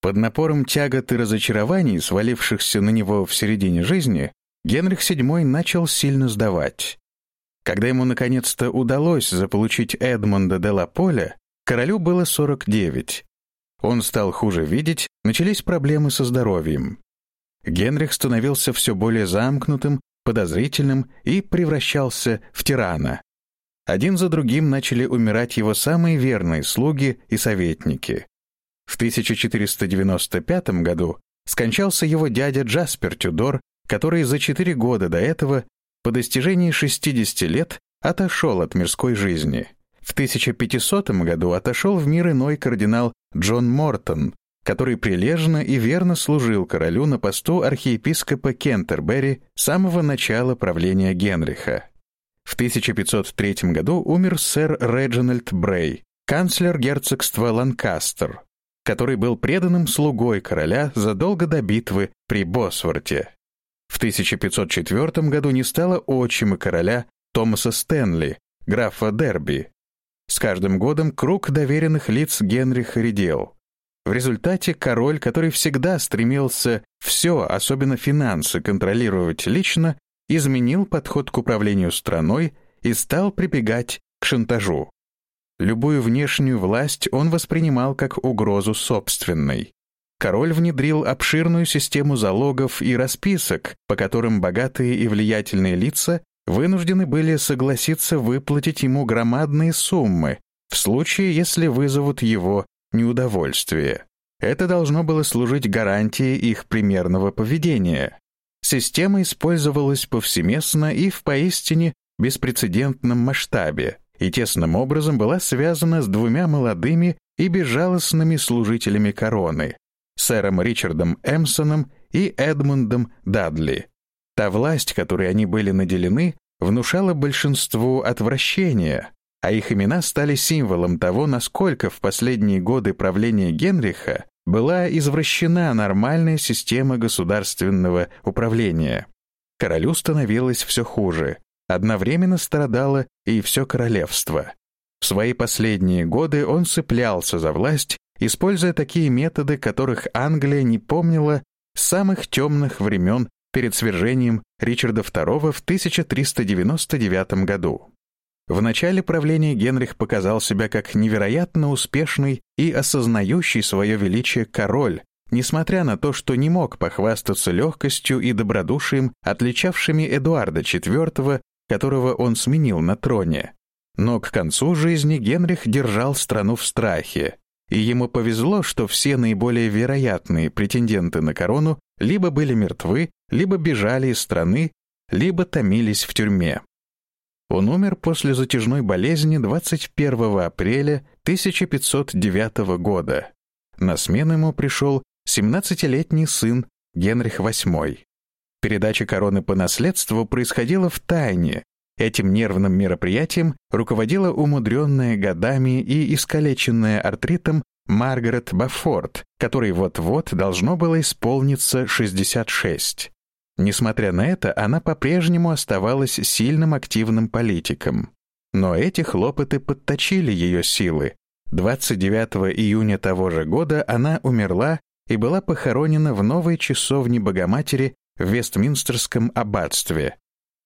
Под напором тягот и разочарований, свалившихся на него в середине жизни, Генрих VII начал сильно сдавать. Когда ему наконец-то удалось заполучить Эдмонда де ла Поля, королю было 49. Он стал хуже видеть, начались проблемы со здоровьем. Генрих становился все более замкнутым, подозрительным и превращался в тирана. Один за другим начали умирать его самые верные слуги и советники. В 1495 году скончался его дядя Джаспер Тюдор, который за четыре года до этого, по достижении 60 лет, отошел от мирской жизни. В 1500 году отошел в мир иной кардинал Джон Мортон, который прилежно и верно служил королю на посту архиепископа Кентербери с самого начала правления Генриха. В 1503 году умер сэр Реджинальд Брей, канцлер герцогства Ланкастер, который был преданным слугой короля задолго до битвы при Босворте. В 1504 году не стало отчима короля Томаса Стэнли, графа Дерби. С каждым годом круг доверенных лиц Генриха редел. В результате король, который всегда стремился все, особенно финансы, контролировать лично, изменил подход к управлению страной и стал прибегать к шантажу. Любую внешнюю власть он воспринимал как угрозу собственной. Король внедрил обширную систему залогов и расписок, по которым богатые и влиятельные лица вынуждены были согласиться выплатить ему громадные суммы в случае, если вызовут его неудовольствие. Это должно было служить гарантией их примерного поведения. Система использовалась повсеместно и в поистине беспрецедентном масштабе и тесным образом была связана с двумя молодыми и безжалостными служителями короны — сэром Ричардом Эмсоном и Эдмундом Дадли. Та власть, которой они были наделены, внушала большинству отвращения, а их имена стали символом того, насколько в последние годы правления Генриха была извращена нормальная система государственного управления. Королю становилось все хуже, одновременно страдало и все королевство. В свои последние годы он цеплялся за власть, используя такие методы, которых Англия не помнила с самых темных времен перед свержением Ричарда II в 1399 году. В начале правления Генрих показал себя как невероятно успешный и осознающий свое величие король, несмотря на то, что не мог похвастаться легкостью и добродушием, отличавшими Эдуарда IV, которого он сменил на троне. Но к концу жизни Генрих держал страну в страхе, и ему повезло, что все наиболее вероятные претенденты на корону либо были мертвы, либо бежали из страны, либо томились в тюрьме. Он умер после затяжной болезни 21 апреля 1509 года. На смену ему пришел 17-летний сын Генрих VIII. Передача короны по наследству происходила в тайне. Этим нервным мероприятием руководила умудренная годами и искалеченная артритом Маргарет Баффорд, которой вот-вот должно было исполниться 66. Несмотря на это, она по-прежнему оставалась сильным активным политиком. Но эти хлопоты подточили ее силы. 29 июня того же года она умерла и была похоронена в новой часовне Богоматери в Вестминстерском аббатстве.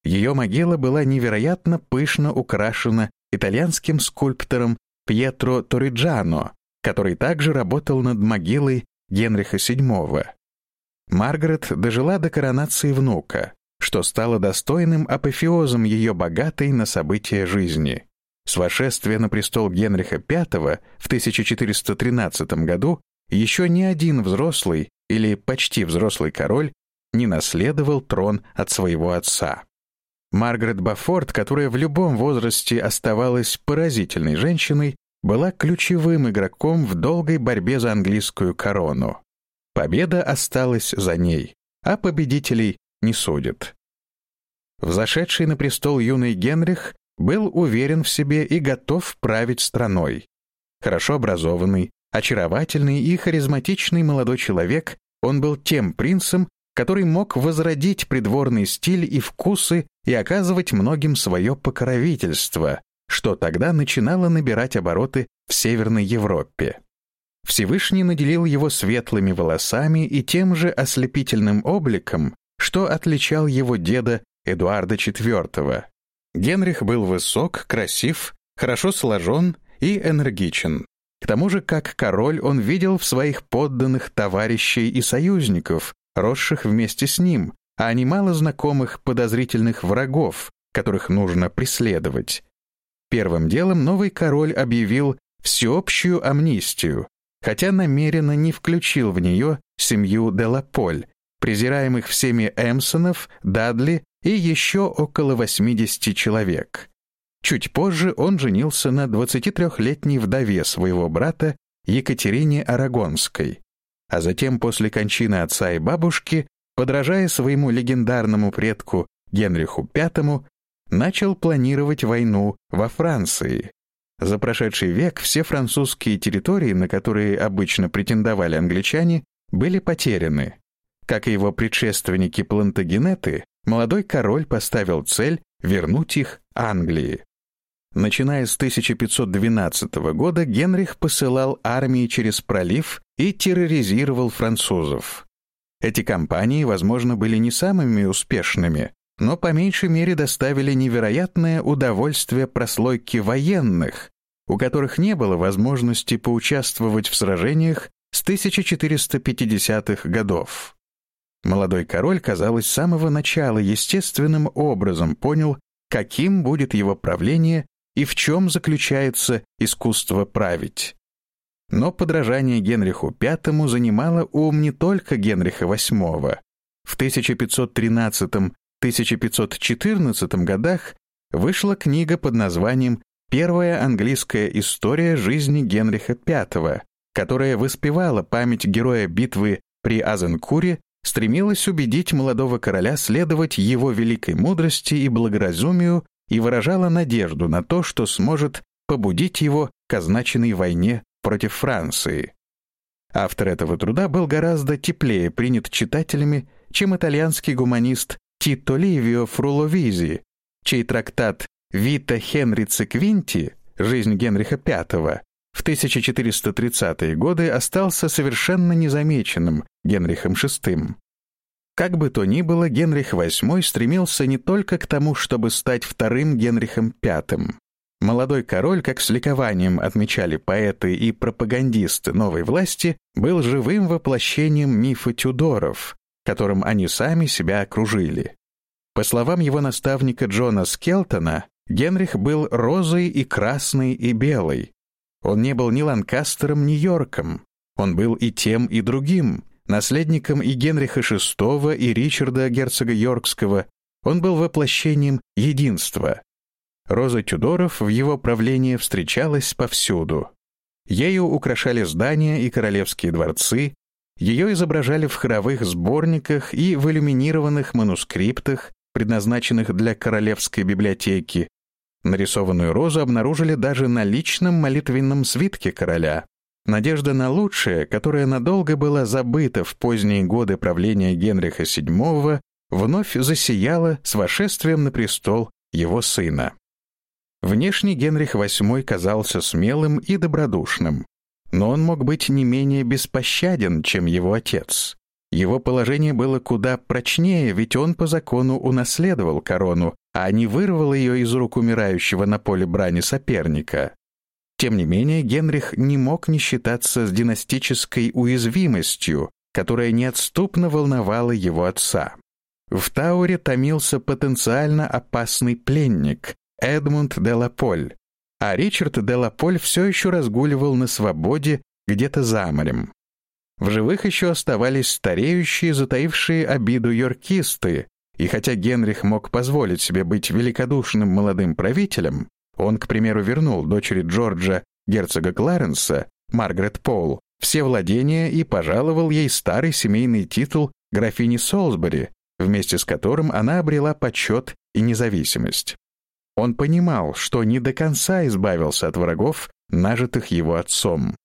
Ее могила была невероятно пышно украшена итальянским скульптором Пьетро Ториджано, который также работал над могилой Генриха VII. Маргарет дожила до коронации внука, что стало достойным апофеозом ее богатой на события жизни. С восшествия на престол Генриха V в 1413 году еще ни один взрослый или почти взрослый король не наследовал трон от своего отца. Маргарет Баффорд, которая в любом возрасте оставалась поразительной женщиной, была ключевым игроком в долгой борьбе за английскую корону. Победа осталась за ней, а победителей не судят. Взошедший на престол юный Генрих был уверен в себе и готов править страной. Хорошо образованный, очаровательный и харизматичный молодой человек, он был тем принцем, который мог возродить придворный стиль и вкусы и оказывать многим свое покровительство, что тогда начинало набирать обороты в Северной Европе. Всевышний наделил его светлыми волосами и тем же ослепительным обликом, что отличал его деда Эдуарда IV. Генрих был высок, красив, хорошо сложен и энергичен. К тому же, как король, он видел в своих подданных товарищей и союзников, росших вместе с ним, а немало знакомых подозрительных врагов, которых нужно преследовать. Первым делом новый король объявил всеобщую амнистию, хотя намеренно не включил в нее семью Делаполь, презираемых всеми Эмсонов, Дадли и еще около 80 человек. Чуть позже он женился на 23-летней вдове своего брата Екатерине Арагонской, а затем после кончины отца и бабушки, подражая своему легендарному предку Генриху V, начал планировать войну во Франции. За прошедший век все французские территории, на которые обычно претендовали англичане, были потеряны. Как и его предшественники Плантагенеты, молодой король поставил цель вернуть их Англии. Начиная с 1512 года Генрих посылал армии через пролив и терроризировал французов. Эти кампании, возможно, были не самыми успешными, но по меньшей мере доставили невероятное удовольствие прослойке военных, у которых не было возможности поучаствовать в сражениях с 1450-х годов. Молодой король, казалось, с самого начала естественным образом понял, каким будет его правление и в чем заключается искусство править. Но подражание Генриху V занимало ум не только Генриха VIII. В 1513-1514 годах вышла книга под названием «Первая английская история жизни Генриха V», которая воспевала память героя битвы при Азенкуре, стремилась убедить молодого короля следовать его великой мудрости и благоразумию и выражала надежду на то, что сможет побудить его к означенной войне против Франции. Автор этого труда был гораздо теплее принят читателями, чем итальянский гуманист Тито Ливио Фруловизи, чей трактат «Вита Хенрице Квинти. Жизнь Генриха V» в 1430-е годы остался совершенно незамеченным Генрихом VI. Как бы то ни было, Генрих VIII стремился не только к тому, чтобы стать вторым Генрихом V. Молодой король, как с ликованием отмечали поэты и пропагандисты новой власти, был живым воплощением мифа Тюдоров, которым они сами себя окружили. По словам его наставника Джона Скелтона, Генрих был розой и красной, и белой. Он не был ни Ланкастером, ни Йорком. Он был и тем, и другим, наследником и Генриха VI, и Ричарда, герцога Йоркского, он был воплощением единства. Роза Тюдоров в его правлении встречалась повсюду. Ею украшали здания и королевские дворцы, ее изображали в хоровых сборниках и в иллюминированных манускриптах, предназначенных для королевской библиотеки. Нарисованную розу обнаружили даже на личном молитвенном свитке короля. Надежда на лучшее, которая надолго была забыта в поздние годы правления Генриха VII, вновь засияла с вошествием на престол его сына. Внешне Генрих VIII казался смелым и добродушным, но он мог быть не менее беспощаден, чем его отец. Его положение было куда прочнее, ведь он по закону унаследовал корону, а не вырвал ее из рук умирающего на поле брани соперника. Тем не менее, Генрих не мог не считаться с династической уязвимостью, которая неотступно волновала его отца. В Тауре томился потенциально опасный пленник Эдмунд де Лаполь, а Ричард де Лаполь все еще разгуливал на свободе где-то за морем. В живых еще оставались стареющие, затаившие обиду йоркисты, и хотя Генрих мог позволить себе быть великодушным молодым правителем, он, к примеру, вернул дочери Джорджа, герцога Кларенса, Маргарет Пол, все владения и пожаловал ей старый семейный титул графини Солсбери, вместе с которым она обрела почет и независимость. Он понимал, что не до конца избавился от врагов, нажитых его отцом.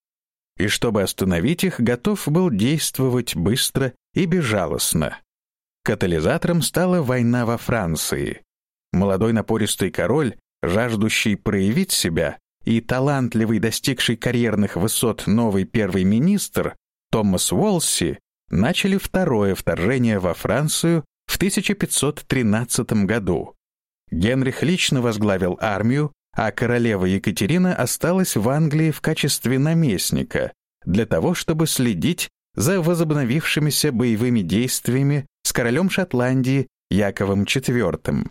И чтобы остановить их, готов был действовать быстро и безжалостно. Катализатором стала война во Франции. Молодой напористый король жаждущий проявить себя, и талантливый, достигший карьерных высот новый первый министр Томас Уолси начали второе вторжение во Францию в 1513 году. Генрих лично возглавил армию, а королева Екатерина осталась в Англии в качестве наместника для того, чтобы следить за возобновившимися боевыми действиями с королем Шотландии Яковом IV.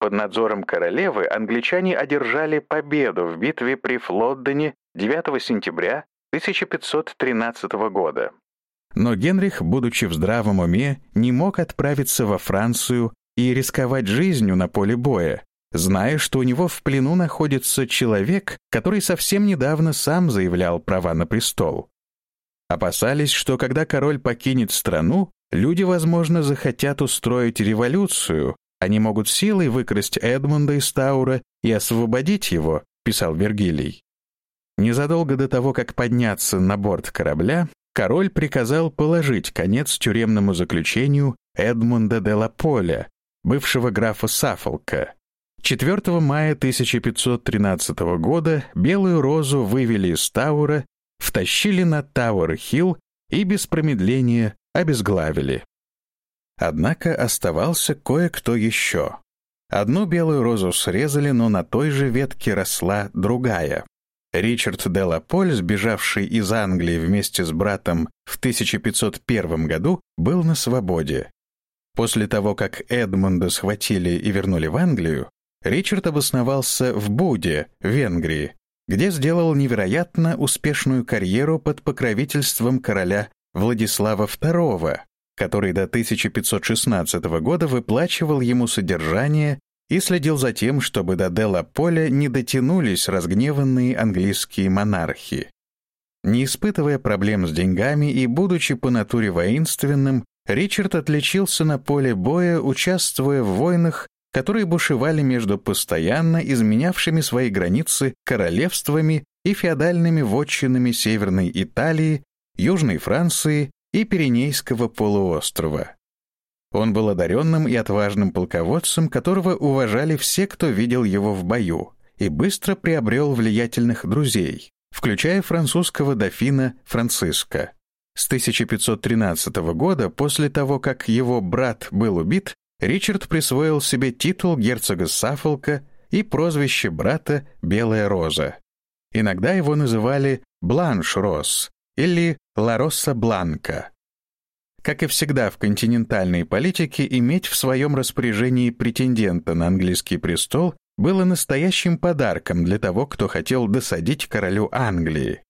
Под надзором королевы англичане одержали победу в битве при Флоддене 9 сентября 1513 года. Но Генрих, будучи в здравом уме, не мог отправиться во Францию и рисковать жизнью на поле боя, зная, что у него в плену находится человек, который совсем недавно сам заявлял права на престол. Опасались, что когда король покинет страну, люди, возможно, захотят устроить революцию, они могут силой выкрасть Эдмунда из Таура и освободить его, писал Вергилий. Незадолго до того, как подняться на борт корабля, король приказал положить конец тюремному заключению Эдмунда де ла Поля, бывшего графа Саффолка. 4 мая 1513 года Белую Розу вывели из Тауэра, втащили на Тауэр-Хилл и без промедления обезглавили. Однако оставался кое-кто еще. Одну белую розу срезали, но на той же ветке росла другая. Ричард де ла Поль, сбежавший из Англии вместе с братом в 1501 году, был на свободе. После того, как Эдмунда схватили и вернули в Англию, Ричард обосновался в Буде, Венгрии, где сделал невероятно успешную карьеру под покровительством короля Владислава II, который до 1516 года выплачивал ему содержание и следил за тем, чтобы до Делла Поля не дотянулись разгневанные английские монархи. Не испытывая проблем с деньгами и будучи по натуре воинственным, Ричард отличился на поле боя, участвуя в войнах, которые бушевали между постоянно изменявшими свои границы королевствами и феодальными вотчинами Северной Италии, Южной Франции и Пиренейского полуострова. Он был одаренным и отважным полководцем, которого уважали все, кто видел его в бою, и быстро приобрел влиятельных друзей, включая французского дофина Франциска. С 1513 года, после того, как его брат был убит, Ричард присвоил себе титул герцога Саффолка и прозвище брата «Белая роза». Иногда его называли «Бланш-Рос» или «Ла-Росса Бланка». Как и всегда в континентальной политике, иметь в своем распоряжении претендента на английский престол было настоящим подарком для того, кто хотел досадить королю Англии.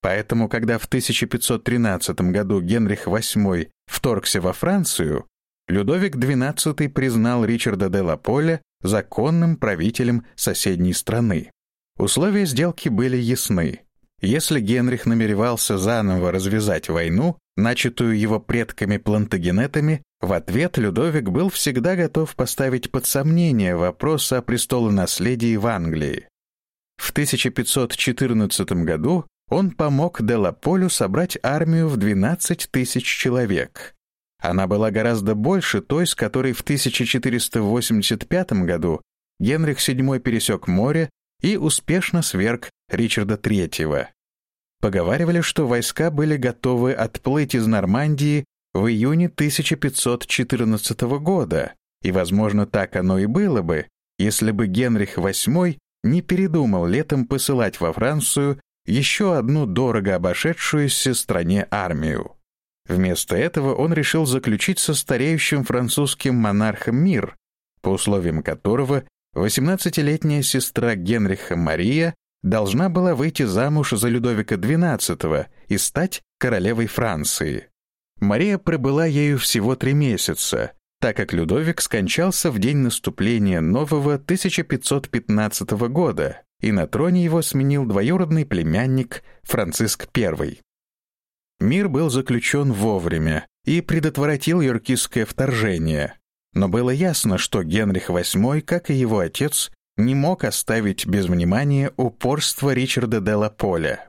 Поэтому, когда в 1513 году Генрих VIII вторгся во Францию, Людовик XII признал Ричарда де ла Поля законным правителем соседней страны. Условия сделки были ясны. Если Генрих намеревался заново развязать войну, начатую его предками-плантагенетами, в ответ Людовик был всегда готов поставить под сомнение вопрос о престолонаследии в Англии. В 1514 году он помог Делаполю собрать армию в 12 тысяч человек. Она была гораздо больше той, с которой в 1485 году Генрих VII пересек море и успешно сверг Ричарда III. Поговаривали, что войска были готовы отплыть из Нормандии в июне 1514 года, и, возможно, так оно и было бы, если бы Генрих VIII не передумал летом посылать во Францию еще одну дорого обошедшуюся стране армию. Вместо этого он решил заключить со стареющим французским монархом мир, по условиям которого 18-летняя сестра Генриха Мария должна была выйти замуж за Людовика XII и стать королевой Франции. Мария пробыла ею всего три месяца, так как Людовик скончался в день наступления нового 1515 года, и на троне его сменил двоюродный племянник Франциск I. Мир был заключен вовремя и предотвратил юркистское вторжение, но было ясно, что Генрих VIII, как и его отец, не мог оставить без внимания упорство Ричарда де ла Поля.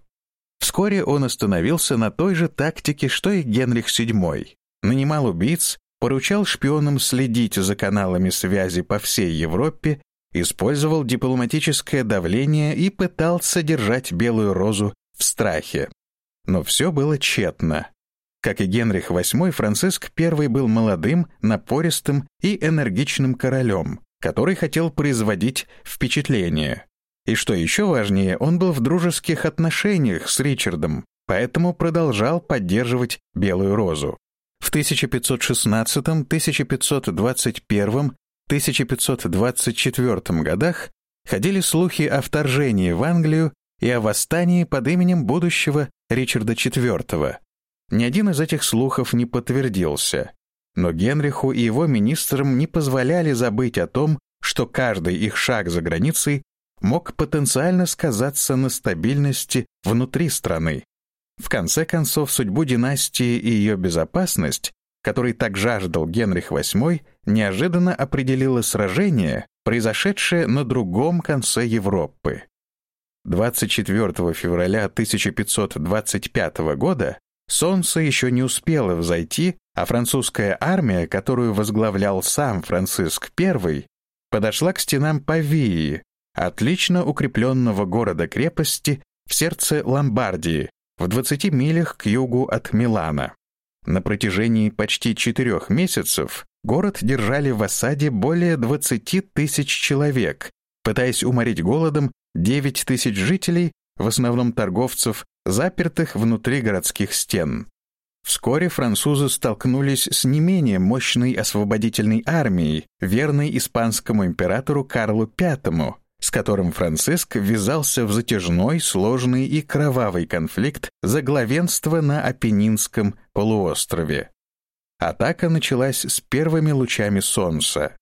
Вскоре он остановился на той же тактике, что и Генрих VII. Нанимал убийц, поручал шпионам следить за каналами связи по всей Европе использовал дипломатическое давление и пытался держать Белую Розу в страхе. Но все было тщетно. Как и Генрих VIII, Франциск I был молодым, напористым и энергичным королем, который хотел производить впечатление. И что еще важнее, он был в дружеских отношениях с Ричардом, поэтому продолжал поддерживать Белую Розу. В 1516, 1521, 1524 годах ходили слухи о вторжении в Англию и о восстании под именем будущего Ричарда IV. Ни один из этих слухов не подтвердился, но Генриху и его министрам не позволяли забыть о том, что каждый их шаг за границей мог потенциально сказаться на стабильности внутри страны. В конце концов, судьбу династии и ее безопасность, которой так жаждал Генрих VIII, неожиданно определило сражение, произошедшее на другом конце Европы. 24 февраля 1525 года солнце еще не успело взойти, а французская армия, которую возглавлял сам Франциск I, подошла к стенам Павии, отлично укрепленного города-крепости в сердце Ломбардии, в 20 милях к югу от Милана. На протяжении почти четырех месяцев город держали в осаде более 20 тысяч человек, пытаясь уморить голодом 9 тысяч жителей, в основном торговцев, запертых внутри городских стен. Вскоре французы столкнулись с не менее мощной освободительной армией, верной испанскому императору Карлу V, с которым Франциск ввязался в затяжной, сложный и кровавый конфликт за главенство на Апеннинском полуострове. Атака началась с первыми лучами солнца.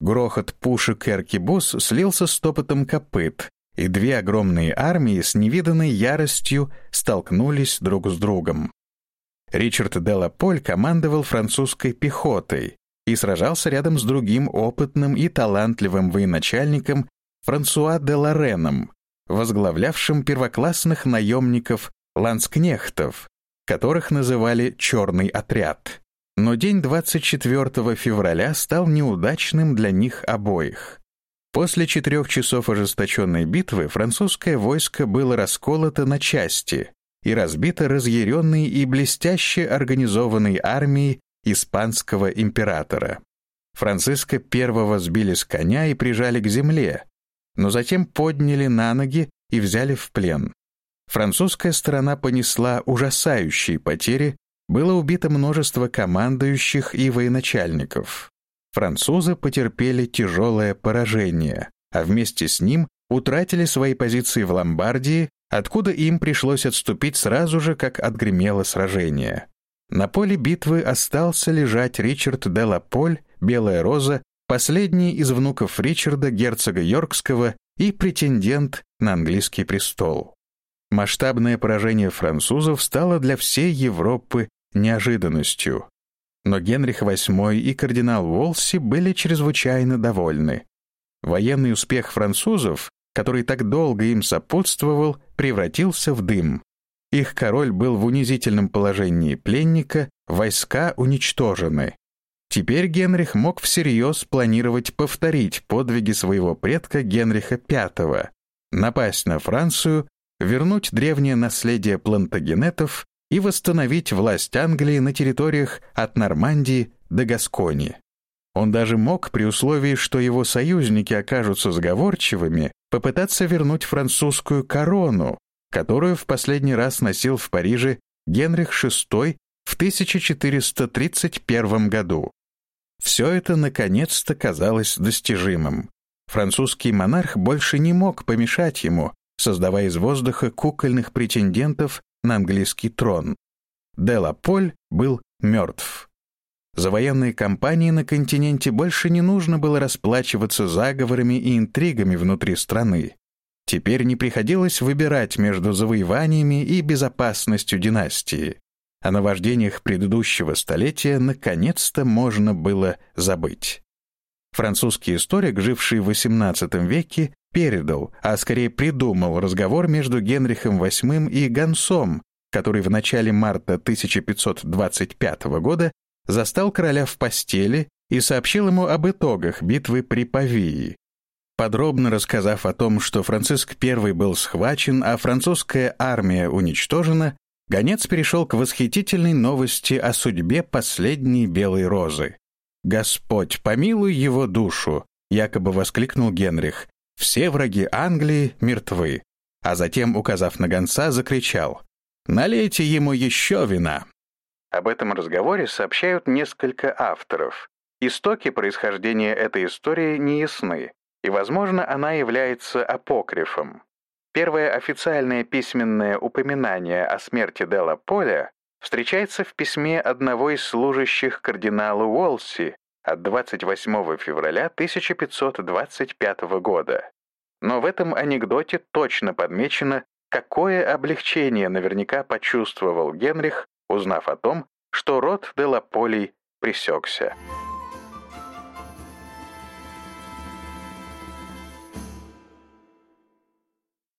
Грохот пушек и аркебуз слился с топотом копыт, и две огромные армии с невиданной яростью столкнулись друг с другом. Ричард де Лаполь командовал французской пехотой и сражался рядом с другим опытным и талантливым военачальником Франсуа де Лореном, возглавлявшим первоклассных наемников ланскнехтов, которых называли «черный отряд». Но день 24 февраля стал неудачным для них обоих. После четырех часов ожесточенной битвы французское войско было расколото на части и разбито разъяренной и блестяще организованной армией испанского императора. Франциска I сбили с коня и прижали к земле, но затем подняли на ноги и взяли в плен. Французская сторона понесла ужасающие потери, было убито множество командующих и военачальников. Французы потерпели тяжелое поражение, а вместе с ним утратили свои позиции в Ломбардии, откуда им пришлось отступить сразу же, как отгремело сражение. На поле битвы остался лежать Ричард де Лаполь, Белая Роза последний из внуков Ричарда, герцога Йоркского и претендент на английский престол. Масштабное поражение французов стало для всей Европы неожиданностью. Но Генрих VIII и кардинал Волси были чрезвычайно довольны. Военный успех французов, который так долго им сопутствовал, превратился в дым. Их король был в унизительном положении пленника, войска уничтожены. Теперь Генрих мог всерьез планировать повторить подвиги своего предка Генриха V, напасть на Францию, вернуть древнее наследие плантагенетов и восстановить власть Англии на территориях от Нормандии до Гаскони. Он даже мог, при условии, что его союзники окажутся сговорчивыми, попытаться вернуть французскую корону, которую в последний раз носил в Париже Генрих VI в 1431 году. Все это наконец-то казалось достижимым. Французский монарх больше не мог помешать ему, создавая из воздуха кукольных претендентов на английский трон. Де Ла Поль был мертв. За военные кампании на континенте больше не нужно было расплачиваться заговорами и интригами внутри страны. Теперь не приходилось выбирать между завоеваниями и безопасностью династии. О наваждениях предыдущего столетия наконец-то можно было забыть. Французский историк, живший в XVIII веке, передал, а скорее придумал разговор между Генрихом VIII и Гансом, который в начале марта 1525 года застал короля в постели и сообщил ему об итогах битвы при Павии. Подробно рассказав о том, что Франциск I был схвачен, а французская армия уничтожена, гонец перешел к восхитительной новости о судьбе последней белой розы. «Господь, помилуй его душу!» — якобы воскликнул Генрих. «Все враги Англии мертвы». А затем, указав на гонца, закричал. «Налейте ему еще вина!» Об этом разговоре сообщают несколько авторов. Истоки происхождения этой истории не ясны, и, возможно, она является апокрифом. Первое официальное письменное упоминание о смерти Делла Поля встречается в письме одного из служащих кардинала Уолси от 28 февраля 1525 года. Но в этом анекдоте точно подмечено, какое облегчение наверняка почувствовал Генрих, узнав о том, что род Делаполий пресекся.